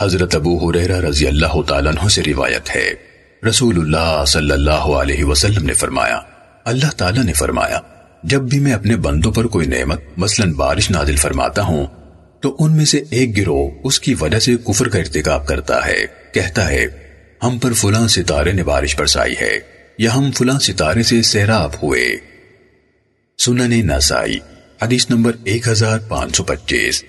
حضرت ابو حریرہ رضی اللہ تعالیٰ عنہ سے روایت ہے۔ رسول اللہ صلی اللہ علیہ وسلم نے فرمایا، اللہ تعالیٰ نے فرمایا، جب بھی میں اپنے بندوں پر کوئی نعمت، مثلا بارش نازل فرماتا ہوں، تو ان میں سے ایک گروہ اس کی وجہ سے کفر کا ارتکاب کرتا ہے۔ کہتا ہے، ہم پر فلاں ستارے نے بارش برسائی ہے، یا ہم فلاں ستارے سے سیراب ہوئے۔ سنن نسائی، حدیث نمبر ایک ہزار پانچ سو پچیس۔